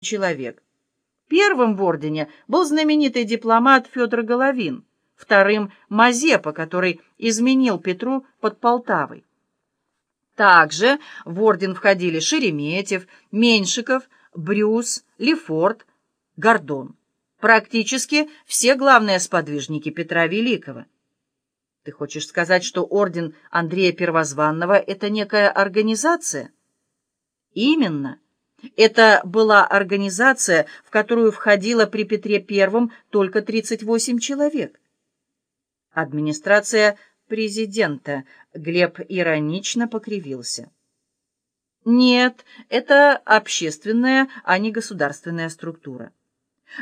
человек. Первым в ордене был знаменитый дипломат Федор Головин, вторым — Мазепа, который изменил Петру под Полтавой. Также в орден входили Шереметьев, Меньшиков, Брюс, Лефорт, Гордон. Практически все главные сподвижники Петра Великого. Ты хочешь сказать, что орден Андрея Первозванного — это некая организация? Именно. Это была организация, в которую входило при Петре I только 38 человек. Администрация президента. Глеб иронично покривился. Нет, это общественная, а не государственная структура.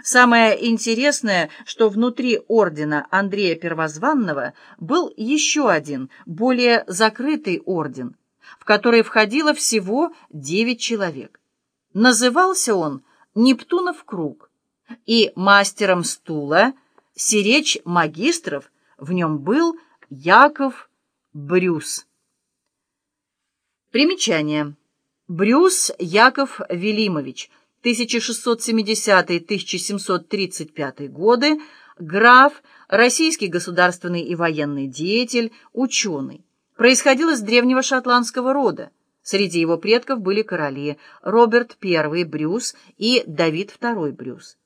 Самое интересное, что внутри ордена Андрея Первозванного был еще один, более закрытый орден, в который входило всего девять человек. Назывался он «Нептунов круг», и мастером стула, сиречь магистров, в нем был Яков Брюс. Примечание. Брюс Яков Велимович, 1670-1735 годы, граф, российский государственный и военный деятель, ученый. Происходил из древнего шотландского рода. Среди его предков были короли Роберт I Брюс и Давид II Брюс.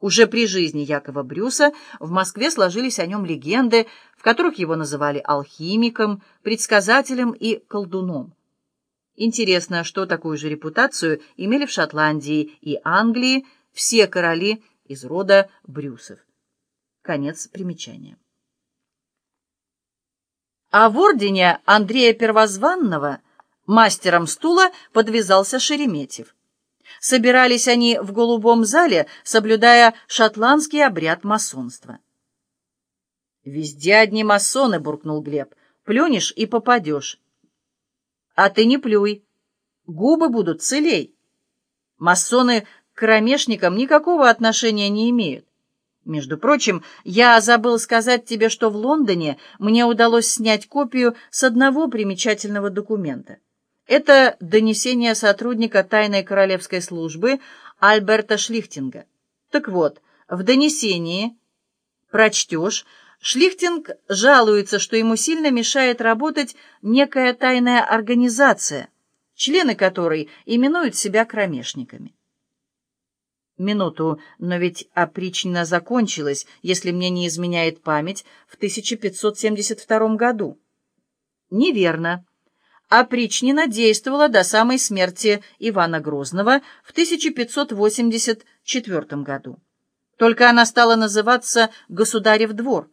Уже при жизни Якова Брюса в Москве сложились о нем легенды, в которых его называли алхимиком, предсказателем и колдуном. Интересно, что такую же репутацию имели в Шотландии и Англии все короли из рода Брюсов. Конец примечания. А в ордене Андрея Первозванного – Мастером стула подвязался Шереметьев. Собирались они в голубом зале, соблюдая шотландский обряд масонства. «Везде одни масоны», — буркнул Глеб. «Плюнешь и попадешь». «А ты не плюй. Губы будут целей. Масоны к кромешникам никакого отношения не имеют. Между прочим, я забыл сказать тебе, что в Лондоне мне удалось снять копию с одного примечательного документа. Это донесение сотрудника тайной королевской службы Альберта Шлихтинга. Так вот, в донесении прочтешь, Шлихтинг жалуется, что ему сильно мешает работать некая тайная организация, члены которой именуют себя кромешниками. Минуту, но ведь опричнина закончилась, если мне не изменяет память, в 1572 году. Неверно опричнина действовала до самой смерти Ивана Грозного в 1584 году. Только она стала называться «Государев двор».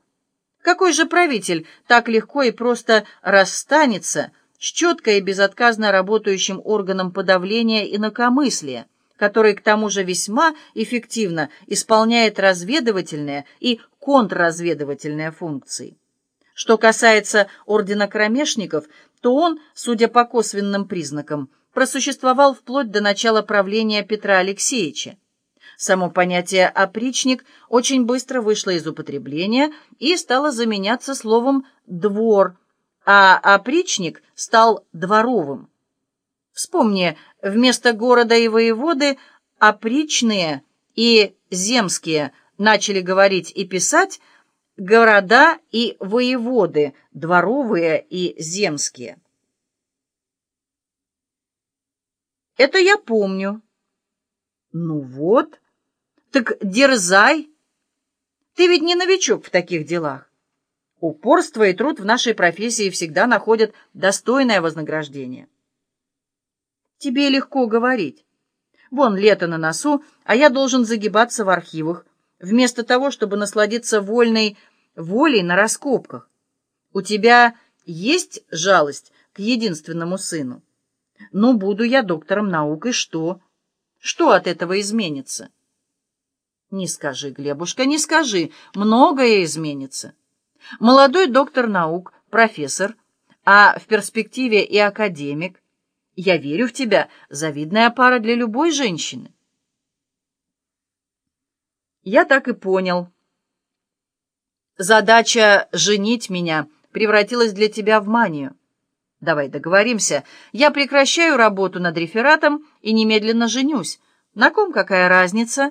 Какой же правитель так легко и просто расстанется с четко и безотказно работающим органом подавления инакомыслия, который к тому же весьма эффективно исполняет разведывательные и контрразведывательные функции? Что касается ордена кромешников, то он, судя по косвенным признакам, просуществовал вплоть до начала правления Петра Алексеевича. Само понятие «опричник» очень быстро вышло из употребления и стало заменяться словом «двор», а опричник стал дворовым. Вспомни, вместо города и воеводы опричные и земские начали говорить и писать города и воеводы, дворовые и земские. Это я помню. Ну вот, так дерзай. Ты ведь не новичок в таких делах. Упорство и труд в нашей профессии всегда находят достойное вознаграждение. Тебе легко говорить. Вон лето на носу, а я должен загибаться в архивах, вместо того, чтобы насладиться вольной волей на раскопках. У тебя есть жалость к единственному сыну? Ну, буду я доктором наук, и что? Что от этого изменится? Не скажи, Глебушка, не скажи, многое изменится. Молодой доктор наук, профессор, а в перспективе и академик. Я верю в тебя, завидная пара для любой женщины. Я так и понял. Задача «женить меня» превратилась для тебя в манию. Давай договоримся. Я прекращаю работу над рефератом и немедленно женюсь. На ком какая разница?